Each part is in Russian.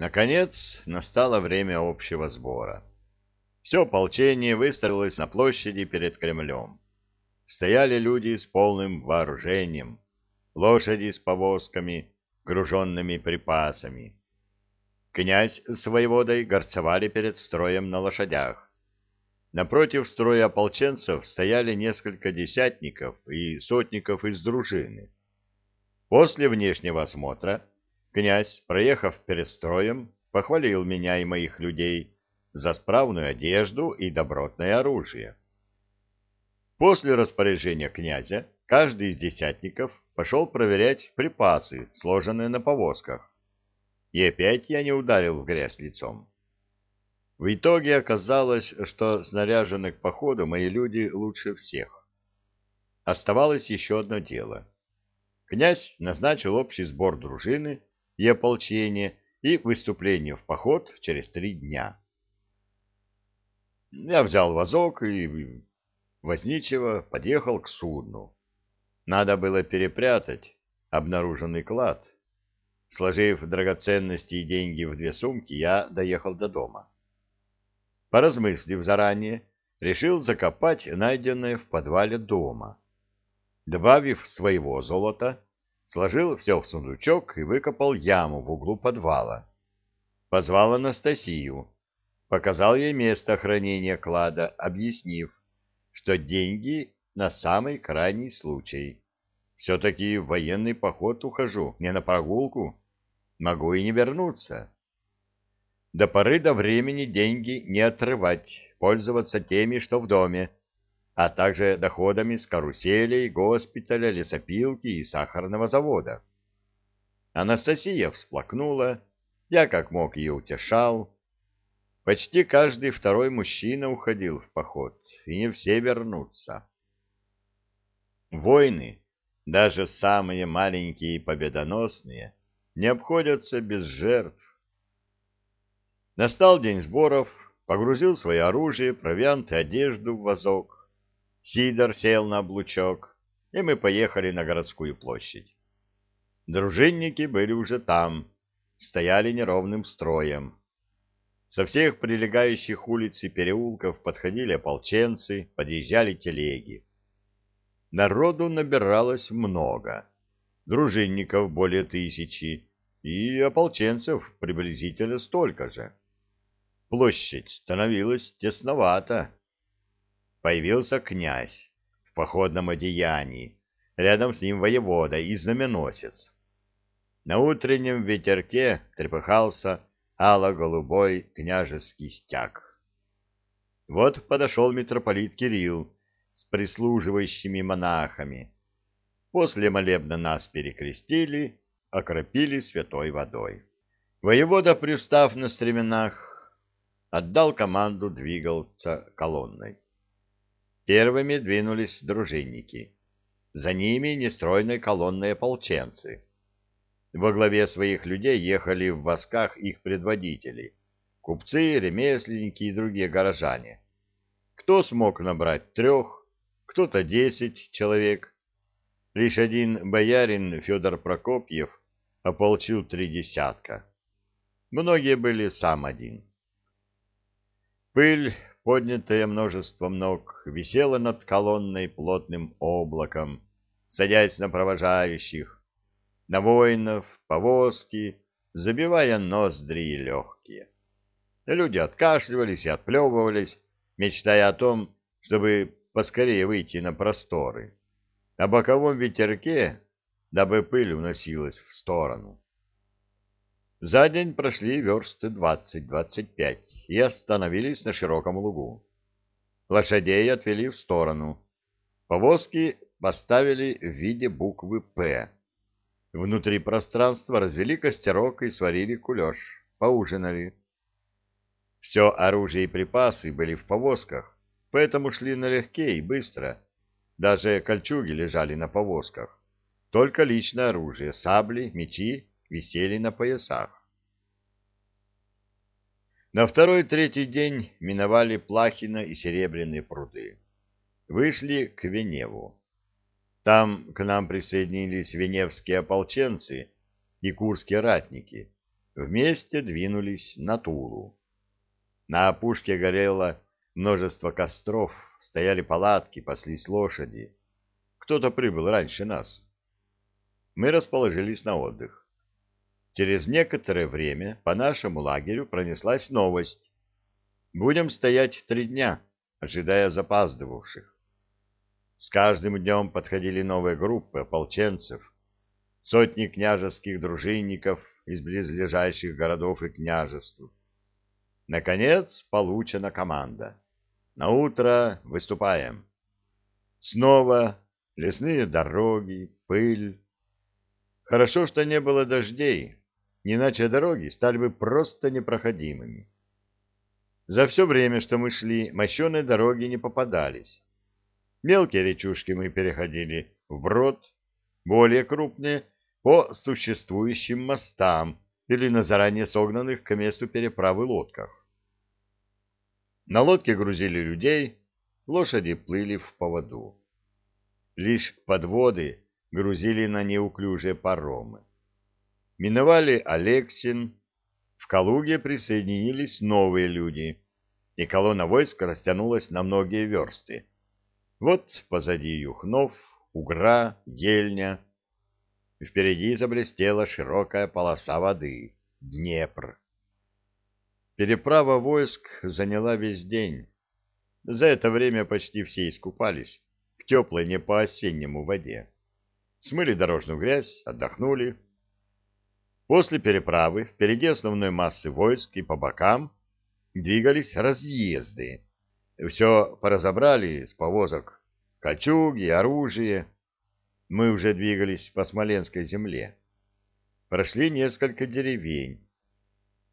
Наконец настало время общего сбора. Все ополчение выстроилось на площади перед Кремлем. Стояли люди с полным вооружением, лошади с повозками, груженными припасами. Князь с воеводой горцевали перед строем на лошадях. Напротив строя ополченцев стояли несколько десятников и сотников из дружины. После внешнего осмотра князь, проехав перед строем, похвалил меня и моих людей за справную одежду и добротное оружие. После распоряжения князя каждый из десятников пошел проверять припасы, сложенные на повозках. И опять я не ударил в грязь лицом. В итоге оказалось, что снаряжены к походу мои люди лучше всех. Оставалось еще одно дело. Князь назначил общий сбор дружины и ополчения и выступление в поход через три дня. Я взял вазок и возничего подъехал к судну. Надо было перепрятать обнаруженный клад. Сложив драгоценности и деньги в две сумки, я доехал до дома. Поразмыслив заранее, решил закопать найденное в подвале дома. Добавив своего золота, сложил все в сундучок и выкопал яму в углу подвала. Позвал Анастасию, показал ей место хранения клада, объяснив, что деньги на самый крайний случай. Все-таки в военный поход ухожу, не на прогулку. Могу и не вернуться. До поры до времени деньги не отрывать, пользоваться теми, что в доме, а также доходами с каруселей, госпиталя, лесопилки и сахарного завода. Анастасия всплакнула, я как мог ее утешал. Почти каждый второй мужчина уходил в поход, и не все вернутся. Войны, даже самые маленькие и победоносные, не обходятся без жертв. Настал день сборов, погрузил свое оружие, провиант и одежду в вазок. Сидор сел на облучок, и мы поехали на городскую площадь. Дружинники были уже там, стояли неровным строем. Со всех прилегающих улиц и переулков подходили ополченцы, подъезжали телеги. Народу набиралось много дружинников более тысячи и ополченцев приблизительно столько же. Площадь становилась тесновата. Появился князь в походном одеянии, рядом с ним воевода и знаменосец. На утреннем ветерке трепыхался ало-голубой княжеский стяг. Вот подошел митрополит Кирилл с прислуживающими монахами, После молебна нас перекрестили, окропили святой водой. Воевода, привстав на стременах, отдал команду двигаться колонной. Первыми двинулись дружинники. За ними нестройной колонной ополченцы. Во главе своих людей ехали в восках их предводители — купцы, ремесленники и другие горожане. Кто смог набрать трех, кто-то десять человек, Лишь один боярин Федор Прокопьев ополчил три десятка. Многие были сам один. Пыль, поднятая множеством ног, висела над колонной плотным облаком, садясь на провожающих, на воинов, повозки, забивая ноздри и легкие. Люди откашливались и отплевывались, мечтая о том, чтобы поскорее выйти на просторы на боковом ветерке, дабы пыль уносилась в сторону. За день прошли версты двадцать-двадцать пять и остановились на широком лугу. Лошадей отвели в сторону. Повозки поставили в виде буквы «П». Внутри пространства развели костерок и сварили кулеш. Поужинали. Все оружие и припасы были в повозках, поэтому шли налегке и быстро даже кольчуги лежали на повозках. Только личное оружие, сабли, мечи висели на поясах. На второй-третий день миновали Плахина и Серебряные пруды. Вышли к Веневу. Там к нам присоединились веневские ополченцы и курские ратники. вместе двинулись на Тулу. На опушке горело множество костров, стояли палатки, паслись лошади. Кто-то прибыл раньше нас. Мы расположились на отдых. Через некоторое время по нашему лагерю пронеслась новость. Будем стоять три дня, ожидая запаздывавших. С каждым днем подходили новые группы ополченцев, сотни княжеских дружинников из близлежащих городов и княжеств. Наконец получена команда. На утро выступаем. Снова лесные дороги, пыль. Хорошо, что не было дождей, иначе дороги стали бы просто непроходимыми. За все время, что мы шли, мощеные дороги не попадались. Мелкие речушки мы переходили вброд, более крупные — по существующим мостам или на заранее согнанных к месту переправы лодках. На лодке грузили людей, лошади плыли в поводу. Лишь подводы грузили на неуклюжие паромы. Миновали Алексин, в Калуге присоединились новые люди, и колонна войск растянулась на многие версты. Вот позади Юхнов, Угра, Ельня. Впереди заблестела широкая полоса воды — Днепр. Переправа войск заняла весь день. За это время почти все искупались в теплой не по-осеннему воде. Смыли дорожную грязь, отдохнули. После переправы впереди основной массы войск и по бокам двигались разъезды. Все поразобрали с повозок. Кольчуги, оружие. Мы уже двигались по Смоленской земле. Прошли несколько деревень.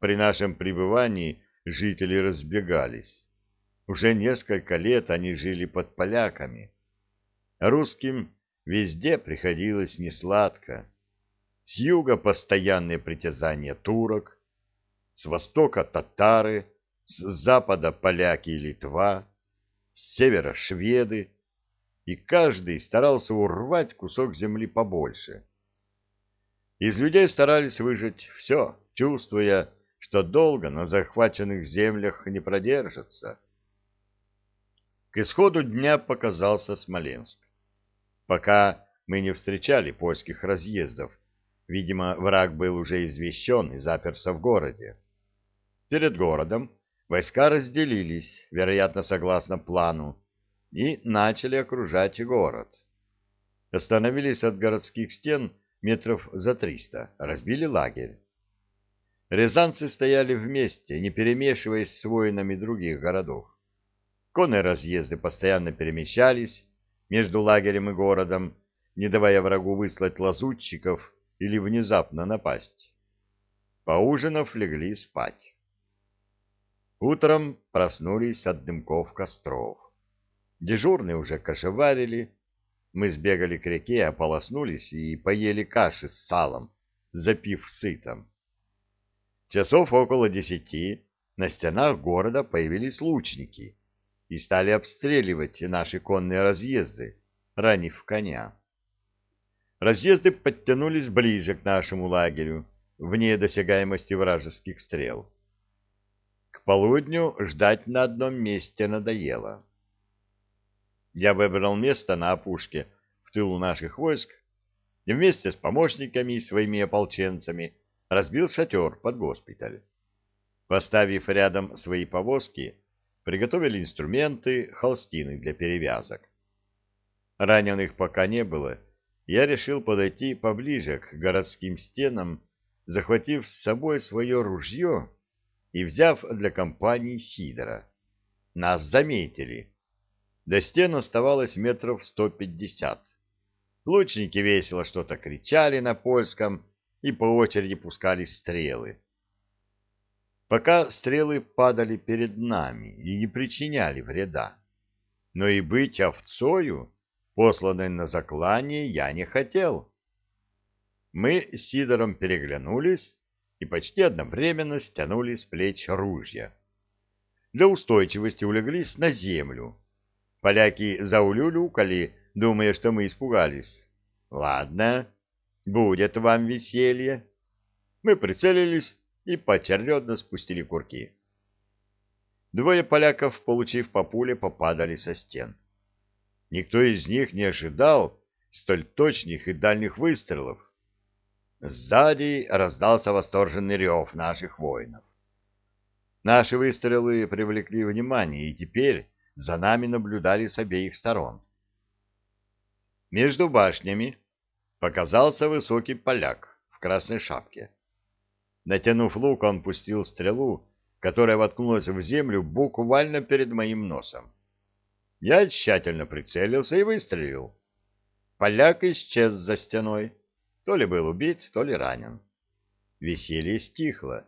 При нашем пребывании жители разбегались. Уже несколько лет они жили под поляками. Русским везде приходилось несладко. С юга постоянные притязания турок, с востока татары, с запада поляки и Литва, с севера шведы, и каждый старался урвать кусок земли побольше. Из людей старались выжить все, чувствуя, что долго на захваченных землях не продержатся. К исходу дня показался Смоленск. Пока мы не встречали польских разъездов, видимо, враг был уже извещен и заперся в городе. Перед городом войска разделились, вероятно, согласно плану, и начали окружать город. Остановились от городских стен метров за триста, разбили лагерь. Рязанцы стояли вместе, не перемешиваясь с воинами других городов. Конные разъезды постоянно перемещались между лагерем и городом, не давая врагу выслать лазутчиков или внезапно напасть. Поужинав, легли спать. Утром проснулись от дымков костров. Дежурные уже кошеварили. Мы сбегали к реке, ополоснулись и поели каши с салом, запив сытом. Часов около десяти на стенах города появились лучники и стали обстреливать наши конные разъезды, ранив коня. Разъезды подтянулись ближе к нашему лагерю, вне досягаемости вражеских стрел. К полудню ждать на одном месте надоело. Я выбрал место на опушке в тылу наших войск и вместе с помощниками и своими ополченцами разбил шатер под госпиталь. Поставив рядом свои повозки, приготовили инструменты, холстины для перевязок. Раненых пока не было, я решил подойти поближе к городским стенам, захватив с собой свое ружье и взяв для компании Сидора. Нас заметили. До стен оставалось метров сто пятьдесят. Лучники весело что-то кричали на польском и по очереди пускали стрелы. Пока стрелы падали перед нами и не причиняли вреда. Но и быть овцою, посланной на заклание, я не хотел. Мы с Сидором переглянулись и почти одновременно стянули с плеч ружья. Для устойчивости улеглись на землю. Поляки заулюлюкали, думая, что мы испугались. Ладно, будет вам веселье. Мы прицелились и поочередно спустили курки. Двое поляков, получив по пуле, попадали со стен. Никто из них не ожидал столь точных и дальних выстрелов. Сзади раздался восторженный рев наших воинов. Наши выстрелы привлекли внимание, и теперь за нами наблюдали с обеих сторон. Между башнями показался высокий поляк в красной шапке. Натянув лук, он пустил стрелу, которая воткнулась в землю буквально перед моим носом. Я тщательно прицелился и выстрелил. Поляк исчез за стеной. То ли был убит, то ли ранен. Веселье стихло.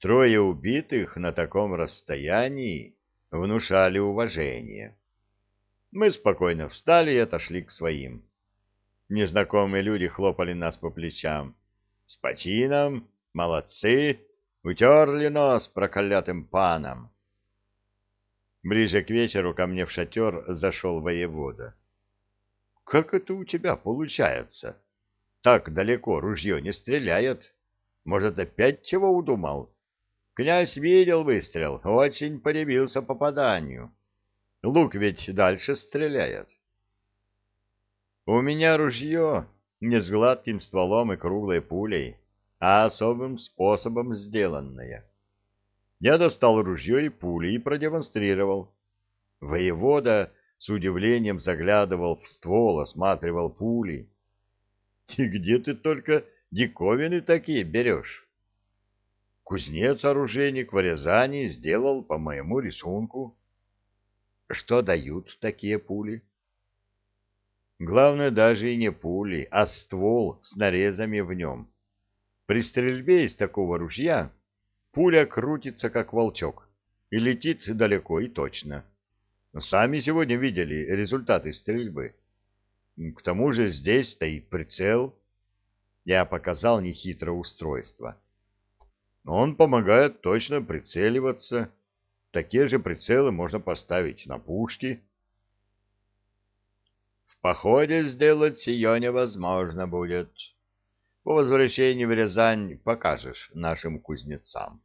Трое убитых на таком расстоянии внушали уважение. Мы спокойно встали и отошли к своим. Незнакомые люди хлопали нас по плечам. «С почином! Молодцы! Утерли нос проклятым паном!» Ближе к вечеру ко мне в шатер зашел воевода. «Как это у тебя получается? Так далеко ружье не стреляет. Может, опять чего удумал?» Князь видел выстрел, очень подивился попаданию. Лук ведь дальше стреляет. У меня ружье не с гладким стволом и круглой пулей, а особым способом сделанное. Я достал ружье и пули и продемонстрировал. Воевода с удивлением заглядывал в ствол, осматривал пули. — И где ты только диковины такие берешь? Кузнец-оружейник в Рязани сделал по моему рисунку. Что дают такие пули? Главное даже и не пули, а ствол с нарезами в нем. При стрельбе из такого ружья пуля крутится, как волчок, и летит далеко и точно. Сами сегодня видели результаты стрельбы. К тому же здесь стоит прицел. Я показал нехитрое устройство. Он помогает точно прицеливаться. Такие же прицелы можно поставить на пушки. В походе сделать сие невозможно будет. По возвращении в Рязань покажешь нашим кузнецам.